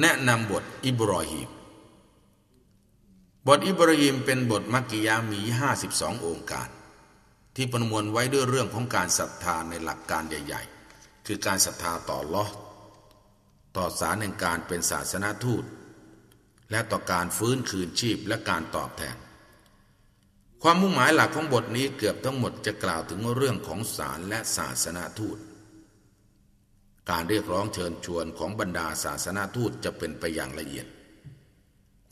แนะนำบทอิบรอฮีมบทอิบรอฮีมเป็นบทมักกิยามี 52 องค์การ ที่ประมวลไว้ด้วยเรื่องของการศรัทธาในหลักการใหญ่ ๆ คือการศรัทธาต่อลอต่อสารแห่งการเป็นศาสนาทูต และต่อการฟื้นคืนชีพและการตอบแทน ความมุ่งหมายหลักของบทนี้เกือบทั้งหมดจะกล่าวถึงเรื่องของสารและศาสนาทูต การเรียกร้องเชิญชวนของบรรดาศาสนาทูตจะเป็นไปอย่างละเอียด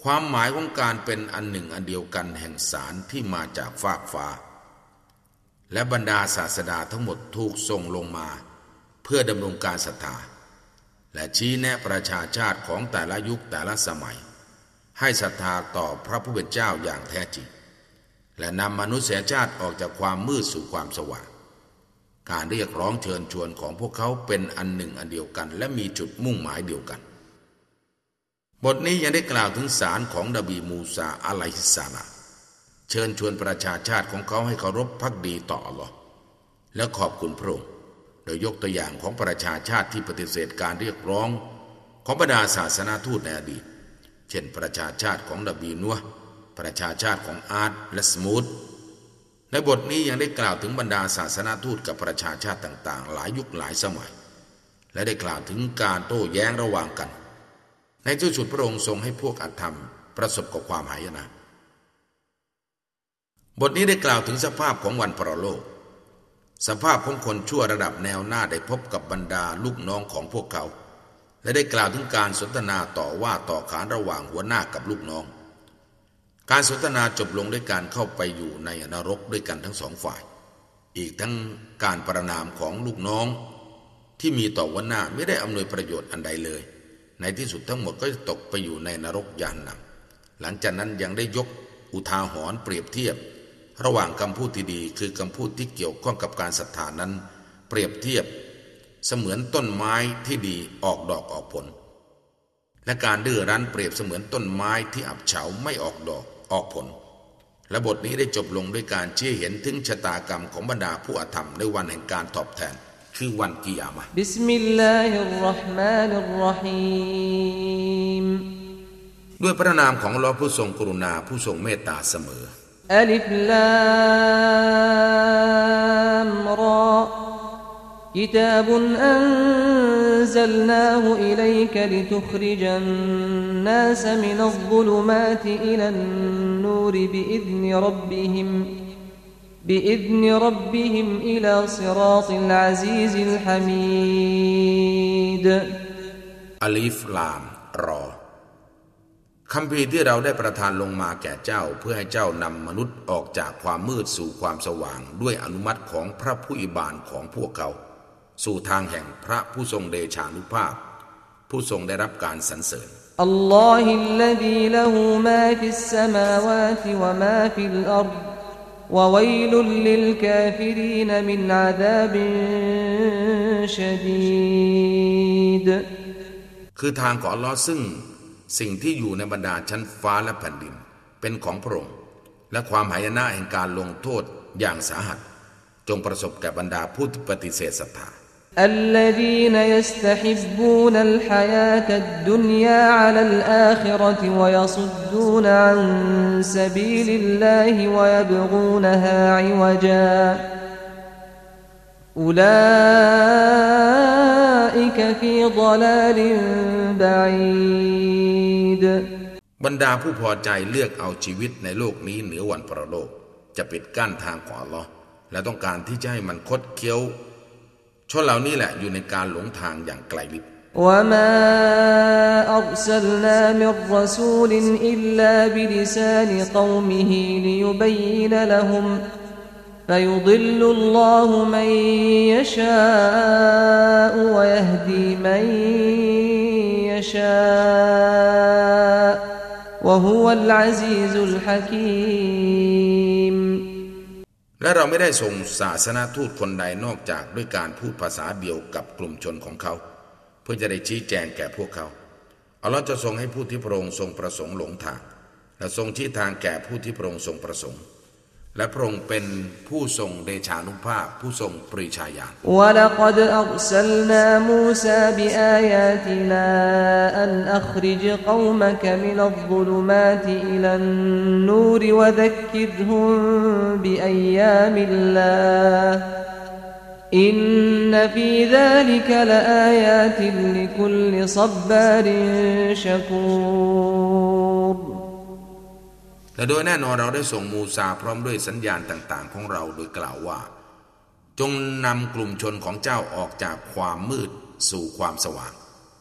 ความหมายของการเป็นอันหนึ่งอันเดียวกันแห่งสารที่มาจากฟากฟ้า และบรรดาศาสดาทั้งหมดถูกส่งลงมา เพื่อดำรงการศรัทธาและชี้แนะประชาชาติของแต่ละยุคแต่ละสมัย ให้ศรัทธาต่อพระผู้เป็นเจ้าอย่างแท้จริง และนำมนุษยชาติออกจากความมืดสู่ความสว่าง การเรียกร้องเชิญชวนของพวกเขาเป็นอันหนึ่งอันเดียวกัน และมีจุดมุ่งหมายเดียวกัน บทนี้ยังได้กล่าวถึงสารของดบีมูซาอะลัยฮิสาลาเชิญชวนประชาชาติของเขาให้เคารพพักดีต่ออัลลอฮ์และขอบคุณพระองค์โดยยกตัวอย่างของประชาชาติที่ปฏิเสธการเรียกร้อง ของบรรดาศาสนาทูตในอดีต เช่นประชาชาติของดบีนัวประชาชาติของอาร์ตและสมูท ในบทนี้ยังได้กล่าวถึงบรรดาศาสนาทูตกับประชาชาติต่าง ๆ หลายยุคหลายสมัย และได้กล่าวถึงการโต้แย้งระหว่างกัน ในที่สุดพระองค์ทรงให้พวกอัตธรรม ประสบกับความหายนะบทนี้ได้กล่าวถึงสภาพของวันปรโลก สภาพของคนชั่วระดับแนวหน้าได้พบกับบรรดาลูกน้องของพวกเขา และได้กล่าวถึงการสนทนาต่อว่าต่อขานระหว่างหัวหน้ากับลูกน้อง การสนทนาจบลงด้วยการเข้าไปอยู่ในนรกด้วยกันทั้งสองฝ่าย อีกทั้งการประนามของลูกน้อง ที่มีต่อวันหน้าไม่ได้อำนวยประโยชน์อันใดเลย ในที่สุดทั้งหมดก็จะตกไปอยู่ในนรกยานนำหลังจากนั้นยังได้ยกอุทาหรณ์เปรียบเทียบ ระหว่างคำพูดที่ดีคือคำพูดที่เกี่ยวข้องกับการศรัทธานั้น เปรียบเทียบ เสมือนต้นไม้ที่ดีออกดอกออกผล และการดื้อรั้นเปรียบเสมือนต้นไม้ที่อับเฉาไม่ออกดอก ออกผล และบทนี้ได้จบลงด้วยการชี้เห็นถึงชะตากรรมของบรรดาผู้อาธรรมในวันแห่งการตอบแทน คือวันกิยามะฮ์بسم الله الرحمن الرحيمด้วยพระนามของอัลลอฮ์ผู้ทรงกรุณาผู้ทรงเมตตาเสมอألف لام را كتاب أنزلناه إليك لتخرج الناس من الظلمات إلى النور بإذن ربهم بإذن ربهم إلى صراط العزيز الحميد ألف لام را คำพีที่เราได้ประทานลงมาแก่เจ้าเพื่อให้เจ้านำมนุษย์ออกจากความมืดสู่ความสว่างด้วยอนุมัติของพระผู้อิบานของพวกเขา สู่ทางแห่งพระผู้ทรงเดชานุภาพ ผู้ทรงได้รับการสรรเสริญالله الذي له ما في السماوات وما في الأرض وويل للكافرين من عذاب شديدคือทางของอัลลอฮ์ซึ่ง สิ่งที่อยู่ในบรรดาชั้นฟ้าและแผ่นดิน เป็นของพระองค์และความหายนะแห่งการลงโทษอย่างสาหัส จงประสบแก่บรรดาผู้ปฏิเสธศรัทธา الذين يستحبون الحياة الدنيا على الآخرة ويصدون عن سبيل الله ويبغونها عوجا أولئك في ضلال بعيد บรรดาผู้พอใจเลือกเอาชีวิตในโลกนี้เหนือวันปรโลก จะปิดกั้นทางของอัลลอฮ์และต้องการที่จะให้มันคดเคี้ยว ชนเหล่านี้แหละอยู่ในการหลงทางอย่างไกลลิบ وما أرسلنا من رسول إلا بلسان قومه ليبين لهم فيضل الله من يشاء ويهدي من يشاء وهو العزيز الحكيم และเราไม่ได้ส่งศาสนาทูตคนใดนอกจากด้วยการพูดภาษาเดียวกับกลุ่มชนของเขา เพื่อจะได้ชี้แจงแก่พวกเขาอัลลอฮ์จะทรงให้ผู้ที่พระองค์ทรงประสงค์หลงทาง และทรงชี้ทางแก่ผู้ที่พระองค์ทรงประสงค์ และพระองค์เป็นผู้ทรงเดชานุภาพผู้ทรงปริชาญาولقد أرسلنا موسى بآياتنا أن أخرج قومك من الظلمات إلى النور وذكرهم بأيام الله إن في ذلك لآيات لكل صبار شكور แต่โดยแน่นอนเราได้ส่งมูซาพร้อมด้วยสัญญาณต่าง ๆ ของเราโดยกล่าวว่า จงนำกลุ่มชนของเจ้าออกจากความมืดสู่ความสว่าง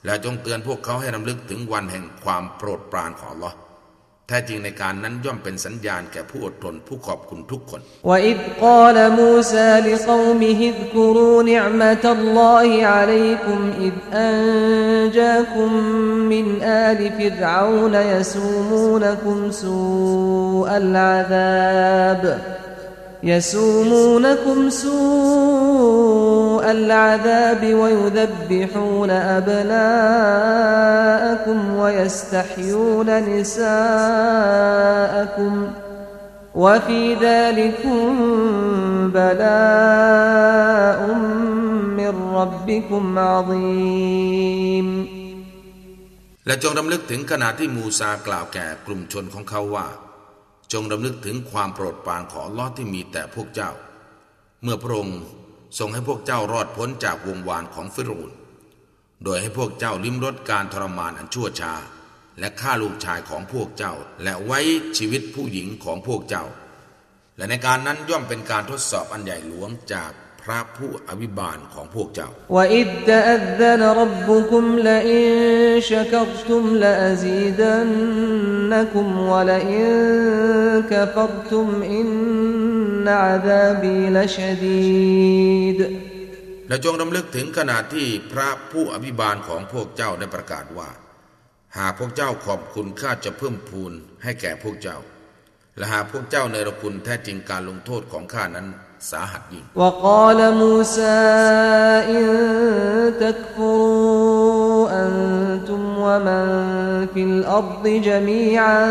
และจงเตือนพวกเขาให้รำลึกถึงวันแห่งความโปรดปรานของลอ แท้จริงในการนั้นย่อมเป็นสัญญาณแก่ผู้อดทนผู้ขอบคุณทุกคน وإذ قال موسى لقومه اذكروا نعمة الله عليكم إذ أنجاكم من آل فرعون يسومونكم سوء العذاب يسومونكم سوء العذاب ويذبحون أبناءكم ويستحيون نساءكم وفي ذلكم بلاء من ربكم عظيم และจงรำลึกถึงขณะที่มูซากล่าวแก่กลุ่มชนของเขาว่า จงรำลึกถึงความโปรดปรานของอัลลอฮ์ที่มีแต่พวกเจ้า เมื่อพระองค์ ทรงให้พวกเจ้ารอดพ้นจากวงวานของฟิรูน โดยให้พวกเจ้าลิ้มรสการทรมานอันชั่วช้าและฆ่าลูกชายของพวกเจ้า และไว้ชีวิตผู้หญิงของพวกเจ้า และในการนั้นย่อมเป็นการทดสอบอันใหญ่หลวงจาก พระผู้อภิบาลของพวกเจ้าและจงดำลึกถึงขนาดที่พระผู้อภิบาลของพวกเจ้าได้ประกาศว่า หากพวกเจ้าขอบคุณข้าจะเพิ่มพูนให้แก่พวกเจ้า และหากพวกเจ้าในรคุณแท้จริงการลงโทษของข้านั้น สาหัสยิ่ง وقال موسى إن تكفروا أنتم ومن في الأرض جميعا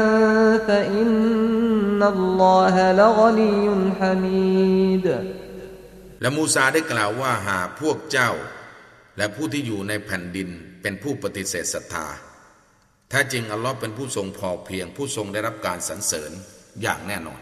فإن الله لغني حميد และมูซาได้กล่าวว่าหากพวกเจ้า และผู้ที่อยู่ในแผ่นดินเป็นผู้ปฏิเสธศรัทธาแท้จริงอัลลอฮ์เป็นผู้ทรงพอเพียง ผู้ทรงได้รับการสรรเสริญอย่างแน่นอน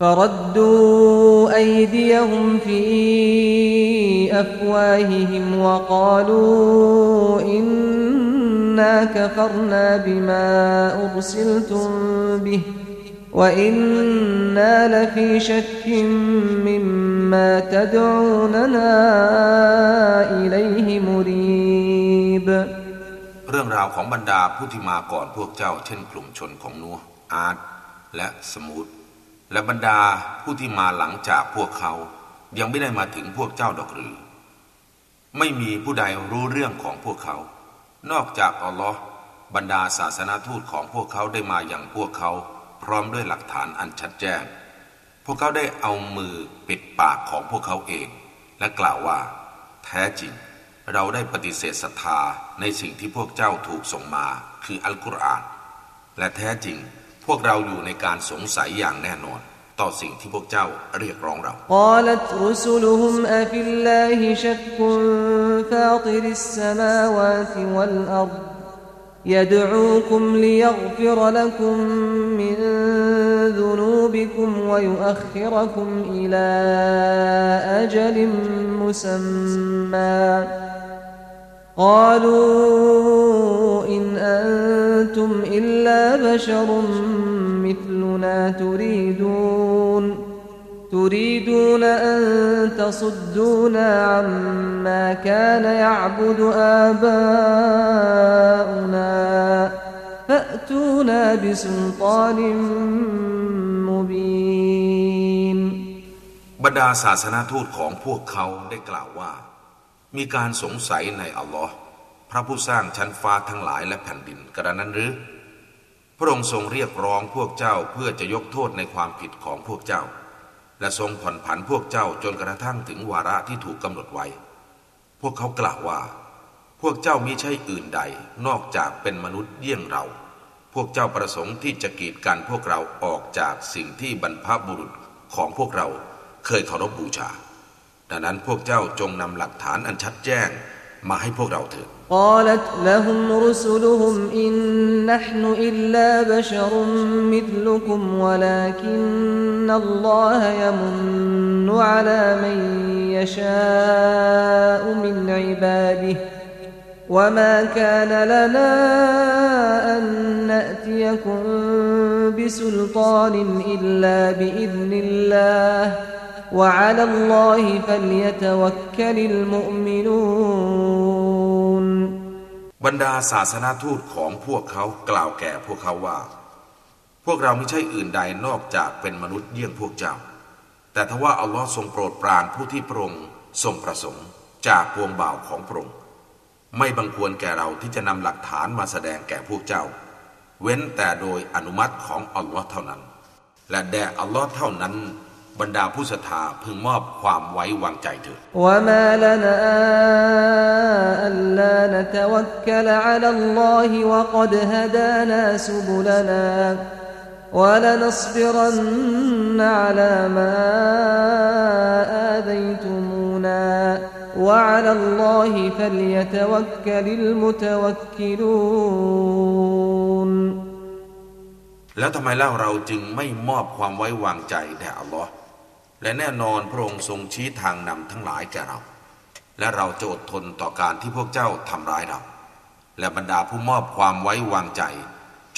فردوا أيديهم في أفواههم وقالوا إنا كفرنا بما أرسلتم به وإنا لفي شك مما تدعوننا إليه مريب เรื่องราวของบรรดาผู้ที่มาก่อนพวกเจ้า เช่นกลุ่มชนของนัวอาร์ตและสมูท และบรรดาผู้ที่มาหลังจากพวกเขา ยังไม่ได้มาถึงพวกเจ้าดอกหรือ ไม่มีผู้ใดรู้เรื่องของพวกเขา นอกจากอัลลอฮ์บรรดาศาสนาทูตของพวกเขาได้มาอย่างพวกเขา พร้อมด้วยหลักฐานอันชัดแจ้ง พวกเขาได้เอามือปิดปากของพวกเขาเอง และกล่าวว่า แท้จริง เราได้ปฏิเสธศรัทธาในสิ่งที่พวกเจ้าถูกส่งมา คืออัลกุรอาน และแท้จริง พวกเราอยู่ในการสงสัยอย่างแน่นอน ต่อสิ่งที่พวกเจ้าเรียกร้องเรา قالت رسلهم أفي الله شك فاطر السماوات والأرض يدعوكم ليغفر لكم من ذنوبكم ويؤخركم إلى أجل مسمى قالوا إن أنتم إلا بشر مثلنا تريدون تريدون أن تصدونا عما كان يعبد آباؤنا فأتونا بسلطان مبين บรรดาศาสนาทูตของพวกเขาได้กล่าวว่า มีการสงสัยในอัลลอฮ์พระผู้สร้างชั้นฟ้าทั้งหลายและแผ่นดินกระนั้นหรือ พระองค์ทรงเรียกร้องพวกเจ้าเพื่อจะยกโทษในความผิดของพวกเจ้า และทรงผ่อนผันพวกเจ้าจนกระทั่งถึงวาระที่ถูกกำหนดไว้ พวกเขากล่าวว่า พวกเจ้ามิใช่อื่นใดนอกจากเป็นมนุษย์เยี่ยงเรา พวกเจ้าประสงค์ที่จะกีดกันพวกเราออกจากสิ่งที่บรรพบุรุษของพวกเราเคยเคารพบูชา ดังนั้นพวกเจ้าจงนำหลักฐานอันชัดแจ้งมาให้พวกเราเถิด قالت لهم رسلهم إن نحن إلا بشر مثلكم ولكن الله يمن على من يشاء من عباده وما كان لنا أن نأتيكم بسلطان إلا بإذن الله وعلى الله فليتوكل المؤمنون บรรดาศาสนาทูตของพวกเขากล่าวแก่พวกเขาว่า พวกเราไม่ใช่อื่นใดนอกจากเป็นมนุษย์เยี่ยงพวกเจ้า แต่ทว่าอัลลอฮ์ทรงโปรดปรานผู้ที่พระองค์ทรงประสงค์จากพวงบ่าวของพระองค์ไม่บังควรแก่เราที่จะนำหลักฐานมาแสดงแก่พวกเจ้า เว้นแต่โดยอนุมัติของอัลลอฮ์เท่านั้น และแด่อัลลอฮ์เท่านั้น บรรดาผู้ศรัทธาพึงมอบความไว้วางใจเถิด وما لنا ألا نتوكل على الله وقد هدانا سبلنا ولنصبرن على ما آذيتمونا وعلى الله فليتوكل المتوكلون แล้วทำไมเล่าเราจึงไม่มอบความไว้วางใจแด่อัลลอฮ์ และแน่นอนพระองค์ทรงชี้ทางนำทั้งหลายแก่เรา และเราจะอดทนต่อการที่พวกเจ้าทำร้ายเรา และบรรดาผู้มอบความไว้วางใจ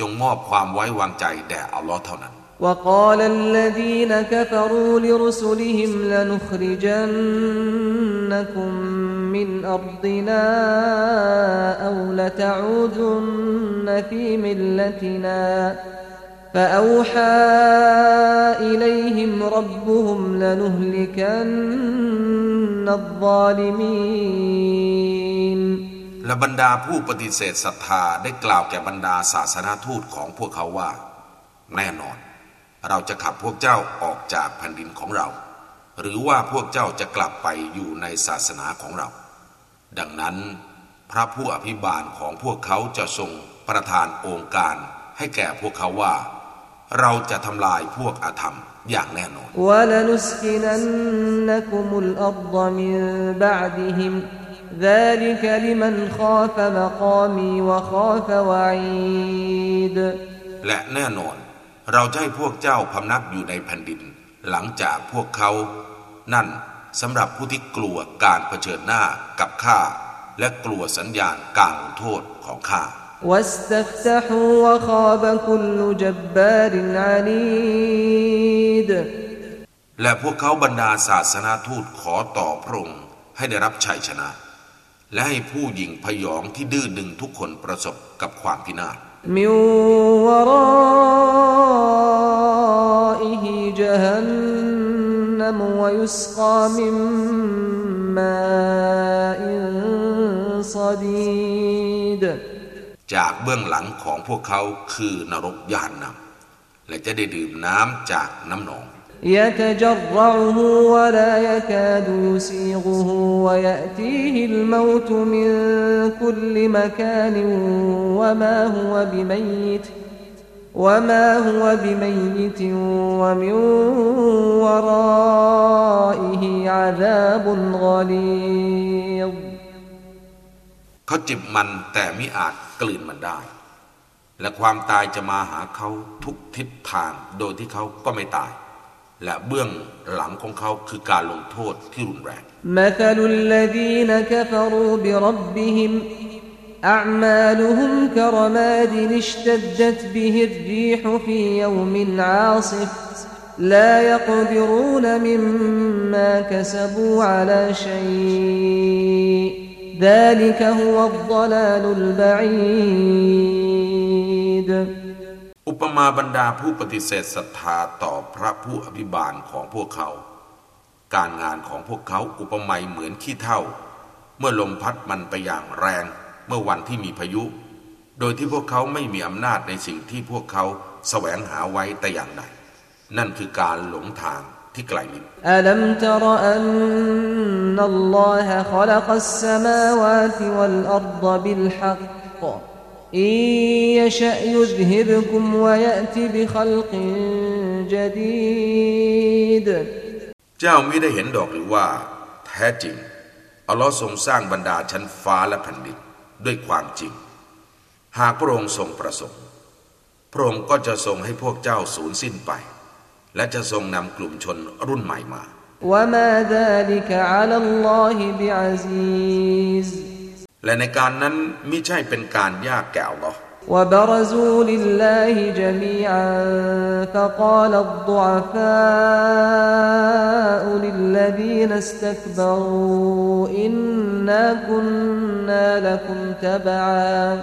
จงมอบความไว้วางใจแด่อัลลอฮ์เท่านั้น وقال الذين كفروا لرسلهم لنخرجنكم من أرضنا أو لتعودن في ملتنا فأوحى إليهم ربهم لنهلكن الظالمين และบรรดาผู้ปฏิเสธศรัทธาได้กล่าวแก่บรรดาศาสนาทูตของพวกเขาว่า แน่นอน เราจะขับพวกเจ้าออกจากแผ่นดินของเรา หรือว่าพวกเจ้าจะกลับไปอยู่ในศาสนาของเรา ดังนั้น พระผู้อภิบาลของพวกเขาจะทรงประทานองค์การให้แก่พวกเขาว่า เราจะทำลายพวกอาธรรมอย่างแน่นอนและแน่นอน เราจะให้พวกเจ้าพำนักอยู่ในแผ่นดิน หลังจากพวกเขา นั่นสำหรับผู้ที่กลัวการเผชิญหน้ากับข้า และกลัวสัญญาณการลงโทษของข้า واستفتحوا وخاب كل جبار عنيد และพวกเขาบรรดาศาสนาทูตขอต่อพระองค์ให้ได้รับชัยชนะ และให้ผู้หญิงพยองที่ดื้อดึงทุกคนประสบกับความพินาศ من ورائه جهنم ويسقى من ماء صديد จากเบื้องหลังของพวกเขาคือนรกยานนำและจะได้ดื่มน้ำจากน้ำหนอง يتجرعه ولا يكاد يسيغه ويأتيه الموت من كل مكان وما هو بميت وما هو بميت ومن ورائه عذاب غليظ เขาจิบมันแต่มิอาจกลืนมันได้ และความตายจะมาหาเขาทุกทิศทางโดยที่เขาก็ไม่ตาย และเบื้องหลังของเขาคือการลงโทษที่รุนแรง مثل الذين كفروا بربهم أعمالهم كرماد اشتدت به الريح في يوم عاصف لا يقدرون مما كسبوا على شيء ذلك هو الضلال البعيد อุปมาบรรดาผู้ปฏิเสธศรัทธาต่อพระผู้อภิบาลของพวกเขา การงานของพวกเขาอุปมาเหมือนขี้เท่า เมื่อลมพัดมันไปอย่างแรงเมื่อวันที่มีพายุ โดยที่พวกเขาไม่มีอำนาจในสิ่งที่พวกเขาแสวงหาไว้แต่อย่างใดนั่นคือการหลงทาง ที่ไกลลิบอัลัมตรอันนัลลอฮะขลักสสมาวาติวัลอัรฎบิลฮักอิยชะยุซฮิบคุมวะยะติบิขลกจดีดเจ้ามิได้เห็นดอกหรือว่า แท้จริง อัลลอฮ์ทรงสร้างบรรดาชั้นฟ้าและแผ่นดินด้วยความจริง หากพระองค์ทรงประสงค์ พระองค์ก็จะทรงให้พวกเจ้าสูญสิ้นไป และจะทรงนำกลุ่มชนรุ่นใหม่มา และในการนั้นไม่ใช่เป็นการยากแก่อัลลอฮ์ وبرزوا لله جميعا فقال الضعفاء للذين استكبروا إنا كنا لكم تبعا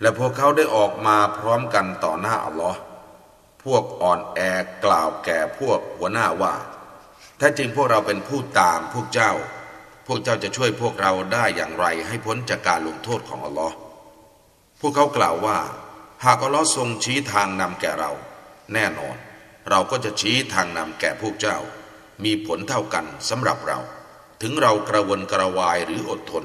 และพวกเขาได้ออกมาพร้อมกันต่อหน้าอัลลอฮ์พวกอ่อนแอกล่าวแก่พวกหัวหน้าว่า ถ้าจริงพวกเราเป็นผู้ตามพวกเจ้า พวกเจ้าจะช่วยพวกเราได้อย่างไรให้พ้นจากการลงโทษของอัลลอฮ์พวกเขากล่าวว่า หากอัลลอฮ์ทรงชี้ทางนำแก่เรา แน่นอน เราก็จะชี้ทางนำแก่พวกเจ้า มีผลเท่ากันสำหรับเรา ถึงเรากระวนกระวายหรืออดทน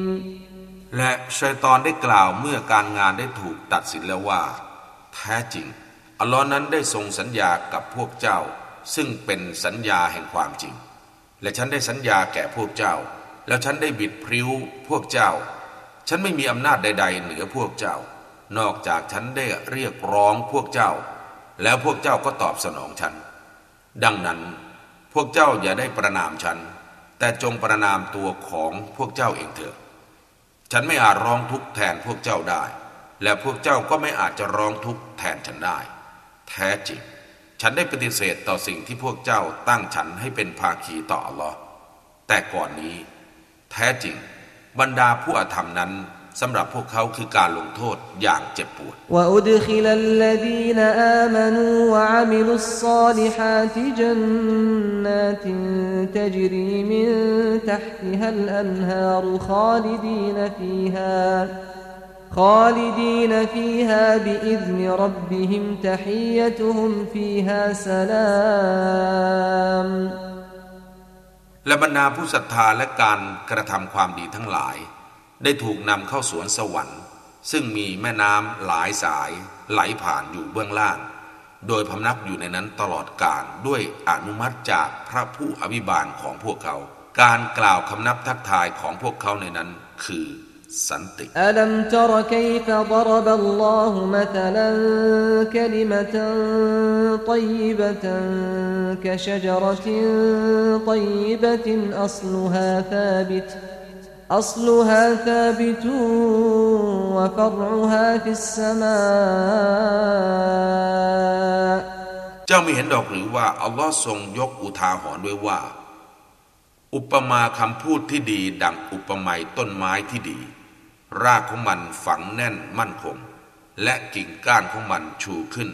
และชัยตอนได้กล่าวเมื่อการงานได้ถูกตัดสินแล้วว่า แท้จริง อัลลอฮ์นั้นได้ทรงสัญญากับพวกเจ้า ซึ่งเป็นสัญญาแห่งความจริง และฉันได้สัญญาแก่พวกเจ้า แล้วฉันได้บิดพริ้วพวกเจ้า ฉันไม่มีอำนาจใด ๆ เหนือพวกเจ้า นอกจากฉันได้เรียกร้องพวกเจ้า แล้วพวกเจ้าก็ตอบสนองฉัน ดังนั้น พวกเจ้าอย่าได้ประนามฉัน แต่จงประนามตัวของพวกเจ้าเองเถิด ฉันไม่อาจร้องทุกข์แทนพวกเจ้าได้ และพวกเจ้าก็ไม่อาจจะร้องทุกข์แทนฉันได้ แท้จริง ฉันได้ปฏิเสธต่อสิ่งที่พวกเจ้าตั้งฉันให้เป็นภาคีต่ออัลลอฮ์แต่ก่อนนี้ แท้จริง บรรดาผู้อาธรรมนั้น สำหรับพวกเขาคือการลงโทษอย่างเจ็บปวดและบรรดาผู้ศรัทธาและการกระทำความดีทั้งหลาย ได้ถูกนำเข้าสวนสวรรค์ ซึ่งมีแม่น้ำหลายสายไหลผ่านอยู่เบื้องล่าง โดยพำนักอยู่ในนั้นตลอดกาลด้วยอนุมัติจากพระผู้อภิบาลของพวกเขา การกล่าวคำนับทักทายของพวกเขาในนั้นคือสันติอัลัมตรคัยฟะดรบัลลอฮุมะตลันคลิมะตันตยิบะตันกะชะจรตินตยิบะตินอัศลุฮาธาบิต أصلها ثابت وفرعها في السماء เจ้าไม่เห็นดอกหรือว่าอัลลอฮ์ทรงยกอุทาหรณ์ด้วยว่า อุปมาคำพูดที่ดีดังอุปไมยต้นไม้ที่ดี รากของมันฝังแน่นมั่นคง และกิ่งก้านของมันชูขึ้น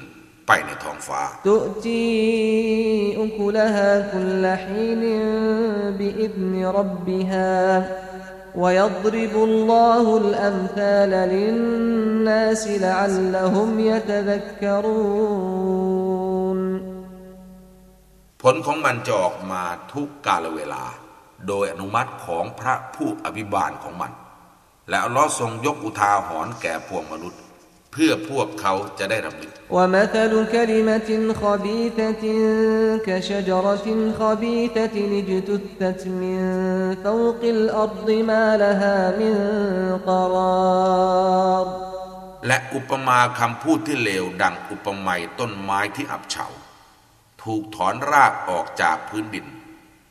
ไปในท้องฟ้า تؤتي أكلها كل حين بإذن ربها ويضرب الله الأمثال للناس لعلهم يتذكرون ผลของมันจะออกมาทุกกาลเวลา โดยอนุมัติของพระผู้อภิบาลของมัน และอัลลอฮ์ทรงยกอุทาหรณ์แก่พวกมนุษย์ เ พื่อพวกเขาจะได้รำลึก ومثل كلمة خبيثة كشجرة خبيثة اجتثت من فوق الأرض ما لها من قرار และอุปมาคำพูดที่เลวดังอุปไมยต้นไม้ที่อับเฉา ถูกถอนรากออกจากพื้นดิน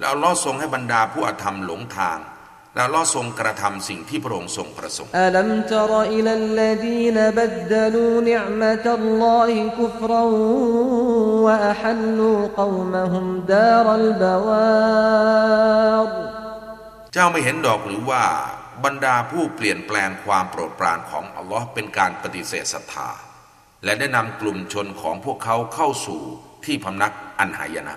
เราล่อทรงให้บรรดาผู้อธรรมหลงทางแล้วล่อทรงกระทำสิ่งที่พระองค์ทรงประสงค์เจ้าไม่เห็นดอกหรือว่าบรรดาผู้เปลี่ยนแปลงความโปรดปรานของอัลลอฮ์เป็นการปฏิเสธศรัทธา และได้นำกลุ่มชนของพวกเขาเข้าสู่ที่พำนักอันหายนะ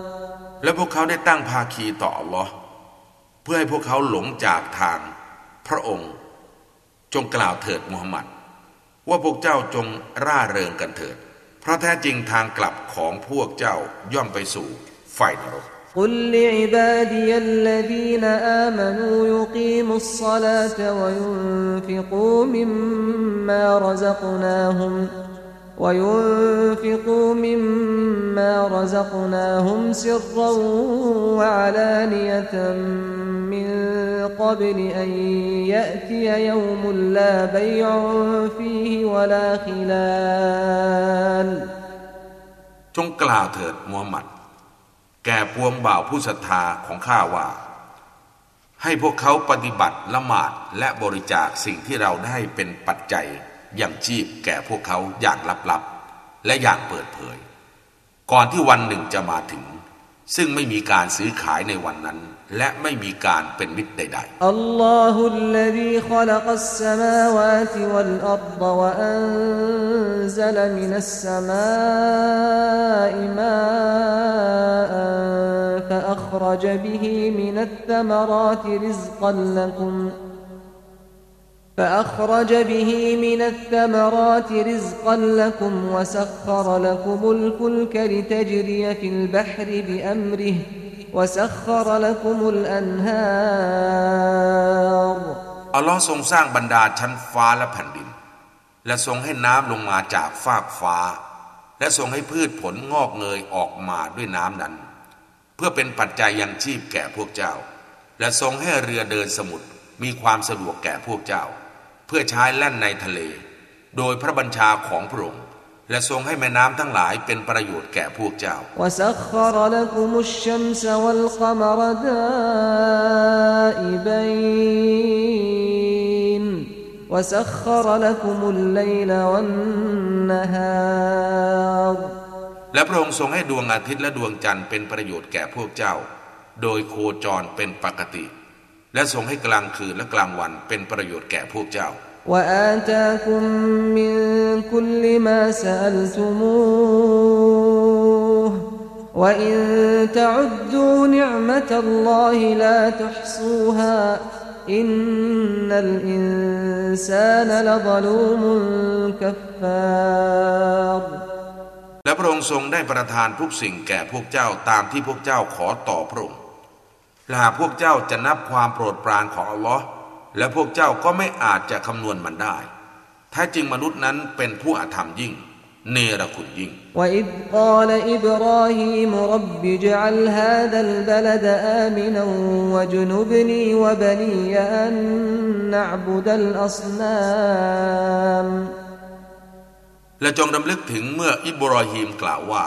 และพวกเขาได้ตั้งภาคีต่ออัลลอฮ์เพื่อให้พวกเขาหลงจากทางพระองค์ จงกล่าวเถิดมูฮัมหมัด ว่าพวกเจ้าจงร่าเริงกันเถิด เพราะแท้จริงทางกลับของพวกเจ้าย่อมไปสู่ไฟนรก قل لعبادي الذين آمنوا يقيموا الصلاة وينفقوا مما رزقناهم وينفقوا مما رزقناهم سرا وعلانية من قبل أن يأتي يوم لا بيع فيه ولا خلال จงกล่าวเถิดมูฮัมหมัด แก่พวงบ่าวผู้ศรัทธาของข้าว่า ให้พวกเขาปฏิบัติละหมาดและบริจาคสิ่งที่เราได้เป็นปัจจัยอ ยังชีพแก่พวกเขาอย่างลับๆ และอย่างเปิดเผย ก่อนที่วันหนึ่งจะมาถึง ซึ่งไม่มีการซื้อขายในวันนั้น และไม่มีการเป็นมิตรใดๆอัลลอฮุลลดีขลักัสสมาวาติวัลอัรดวะอันซลมินัสสมาอิมาอันฟะอัครจบิฮิมินัตตมร ati ริซกันลกุม فأخرج به من الثمرات رزقا لكم وسخر لكم الفلك لتجري في البحر بأمره وسخر لكم الأنهار ๆ อัลลอฮ์ทรงสร้างบรรดาชั้นฟ้าและแผ่นดิน และทรงให้น้ำลงมาจากฟากฟ้า และทรงให้พืชผลงอกเงยออกมาด้วยน้ำนั้น เพื่อเป็นปัจจัยยังชีพแก่พวกเจ้า และทรงให้เรือเดินสมุทรมีความสะดวกแก่พวกเจ้า เ พื่อใช้แล่นในทะเล โดยพระบัญชาของพระองค์และทรงให้แม่น้ำทั้งหลายเป็นประโยชน์แก่พวกเจ้า และพระองค์ทรงให้ดวงอาทิตย์และดวงจันทร์เป็นประโยชน์แก่พวกเจ้า โดยโคจรเป็นปกติ และทรงให้กลางคืนและกลางวันเป็นประโยชน์แก่พวกเจ้า وآتاكم من كل ما سألتموه وإن تعدوا نعمة الله لا تحصوها إن الإنسان لظلوم كفار และพระองค์ทรงได้ประทานทุกสิ่งแก่พวกเจ้าตามที่พวกเจ้าขอต่อพระองค์ และหากพวกเจ้าจะนับความโปรดปรานของอัลลอฮ์และพวกเจ้าก็ไม่อาจจะคำนวณมันได้แท้จริงมนุษย์นั้นเป็นผู้อาธรรมยิ่ง เนรคุณยิ่ง وإذ قال إبراهيم رب اجعل هذا البلد آمنا واجنبني وبني أن نعبد الأصنام และจงดำลึกถึงเมื่ออิบราฮิมกล่าวว่า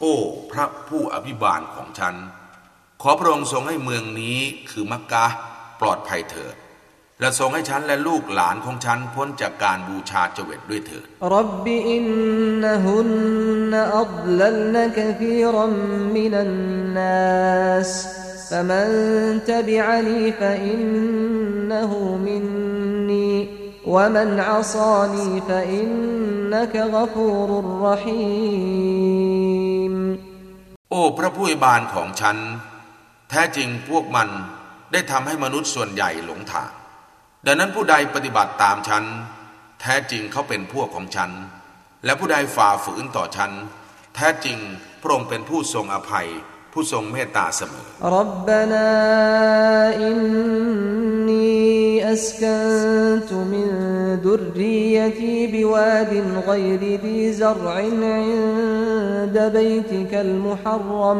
โอ้ พระผู้อภิบาลของฉัน ขอพระองค์ทรงให้เมืองนี้คือมักกะปลอดภัยเถิด และทรงให้ฉันและลูกหลานของฉันพ้นจากการบูชาเจวิตด้วยเถิด رب إنهن أضللن كثيرا من الناس فمن تبعني فإنه مني ومن عصاني فإنك غفور رحيم โอ้พระผู้อภิบาลของฉัน แท้จริงพวกมันได้ทำให้มนุษย์ส่วนใหญ่หลงทาง ดังนั้นผู้ใดปฏิบัติตามฉัน แท้จริงเขาเป็นพวกของฉัน และผู้ใดฝ่าฝืนต่อฉัน แท้จริงพระองค์เป็นผู้ทรงอภัย ผู้ทรงเมตตาเสมอรับบนาอินนีอัสกันตุมินดุรรียตีบิวาดินไกรذي زرع عند بيتك المحرم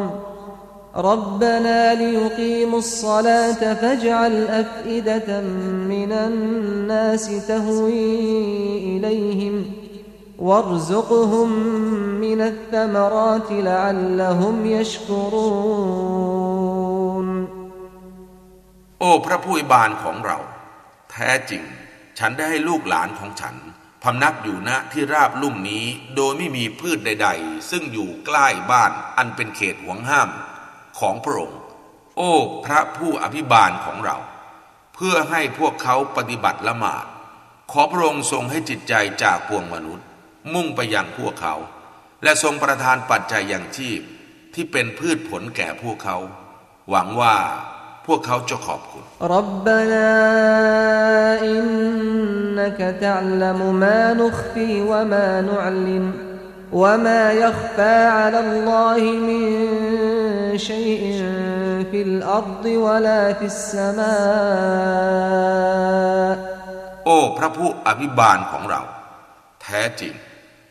ربنا ليقيموا الصلاة فاجعل أفئدة من الناس تهوي إليهم وارزقهم من الثمرات لعلهم يشكرون โอ้พระผู้อภิบาลของเรา แท้จริง ฉันได้ให้ลูกหลานของฉันพำนักอยู่ณที่ราบลุ่มนี้โดยไม่มีพืชใด ๆ ซึ่งอยู่ใกล้บ้านอันเป็นเขตห่วงห้าม ของพระองค์ โอ้ พระผู้อภิบาลของเรา เพื่อให้พวกเขาปฏิบัติละหมาด ขอพระองค์ทรงให้จิตใจจากปวงมนุษย์ มุ่งไปยังพวกเขา และทรงประทานปัจจัยอย่างชีพที่เป็นพืชผลแก่พวกเขา หวังว่าพวกเขาจะขอบคุณรับบนาอินนกะตัลมมานุขฟีวมานุอัลิม وما يخفى على الله من شيء في الأرض ولا في السماء โอ้พระผู้อภิบาลของเรา แท้จริง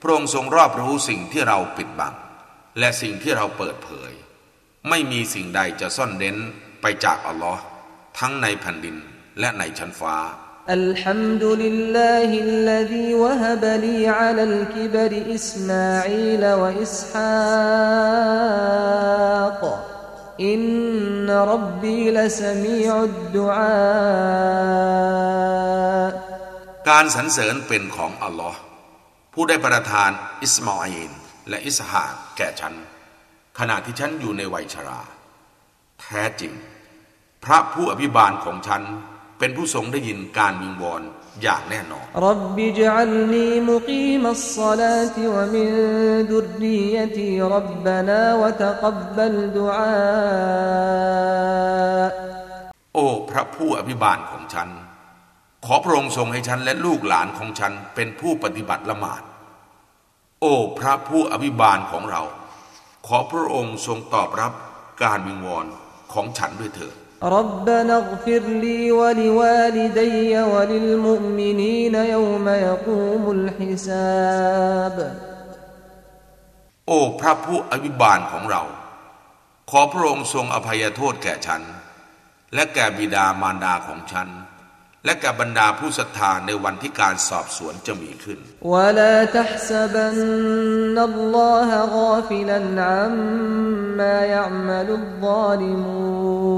พระองค์ทรงรอบรู้สิ่งที่เราปิดบัง และสิ่งที่เราเปิดเผย ไม่มีสิ่งใดจะซ่อนเร้นไปจากอัลลอฮ์ทั้งในแผ่นดินและในชั้นฟ้า الحمد لله الذي وهب لي على الكبر إسماعيل وإسحاق إن ربي لسميع الدعاء การสรรเสริญเป็นของอัลลอฮ์ผู้ได้ประทานอิสมาอินและอิสหากแก่ฉัน ขณะที่ฉันอยู่ในวัยชรา แท้จริง พระผู้อภิบาลของฉัน เป็นผู้ทรงได้ยินการวิงวอนอย่างแน่นอนโอ้พระผู้อภิบาลของฉัน ขอพระองค์ทรงให้ฉันและลูกหลานของฉันเป็นผู้ปฏิบัติละหมาด โอ้พระผู้อภิบาลของเรา ขอพระองค์ทรงตอบรับการวิงวอนของฉันด้วยเถิด ربنا اغفر لي ولوالدي وللمؤمنين يوم يقوم الحساب โอ้พระผู้อภิบาลของเรา ขอพระองค์ทรงอภัยโทษแก่ฉัน และแก่บิดามารดาของฉัน และแก่บรรดาผู้ศรัทธาในวันที่การสอบสวนจะมีขึ้น ولا تحسبن الله غافلا عما يعمل الظالمون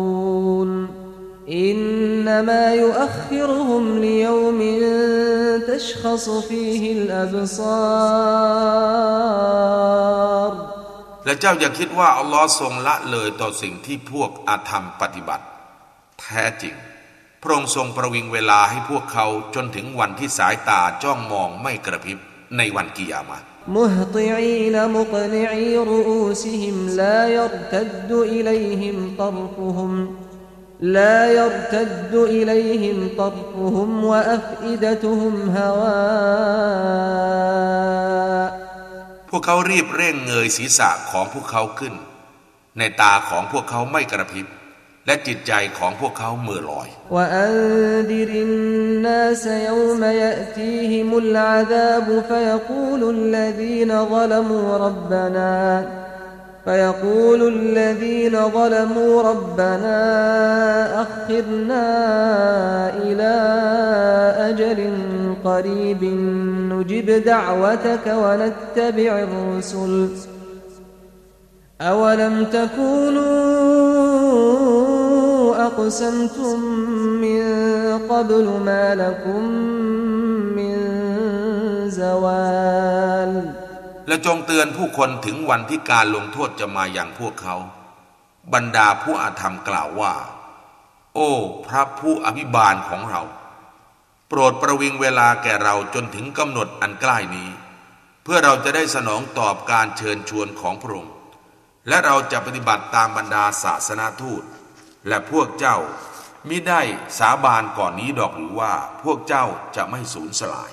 إنما يؤخرهم ليوم تشخص فيه الأبصار และเจ้าอย่าคิดว่าอัลลอฮ์ทรงละเลยต่อสิ่งที่พวกอาธรรมปฏิบัติ แท้จริง พระองค์ทรงประวิงเวลาให้พวกเขาจนถึงวันที่สายตาจ้องมองไม่กระพริบในวันกิยามะห์ مهطعين مقنعي رؤوسهم لا يرتد إليهم طرفهم لا يرتد إليهم طرفهم وأفئدتهم هواء พวกเขารีบเร่งเงยศีรษะของพวกเขาขึ้น ในตาของพวกเขาไม่กระพริบ และจิตใจของพวกเขาเมื่อลอย وأنذر الناس يوم يأتيهم العذاب فيقول الذين ظلموا ربنا فيقول الذين ظلموا ربنا أخرنا إلى أجل قريب نجب دعوتك ونتبع الرسل أولم تكونوا أقسمتم من قبل ما لكم من زوال และจงเตือนผู้คนถึงวันที่การลงโทษจะมาอย่างพวกเขา บรรดาผู้อาธรรมกล่าวว่า โอ้ พระผู้อภิบาลของเรา โปรดประวิงเวลาแก่เราจนถึงกำหนดอันใกล้นี้ เพื่อเราจะได้สนองตอบการเชิญชวนของพระองค์ และเราจะปฏิบัติตามบรรดาศาสนาทูต และพวกเจ้ามิได้สาบานก่อนนี้ดอกหรือว่าพวกเจ้าจะไม่สูญสลาย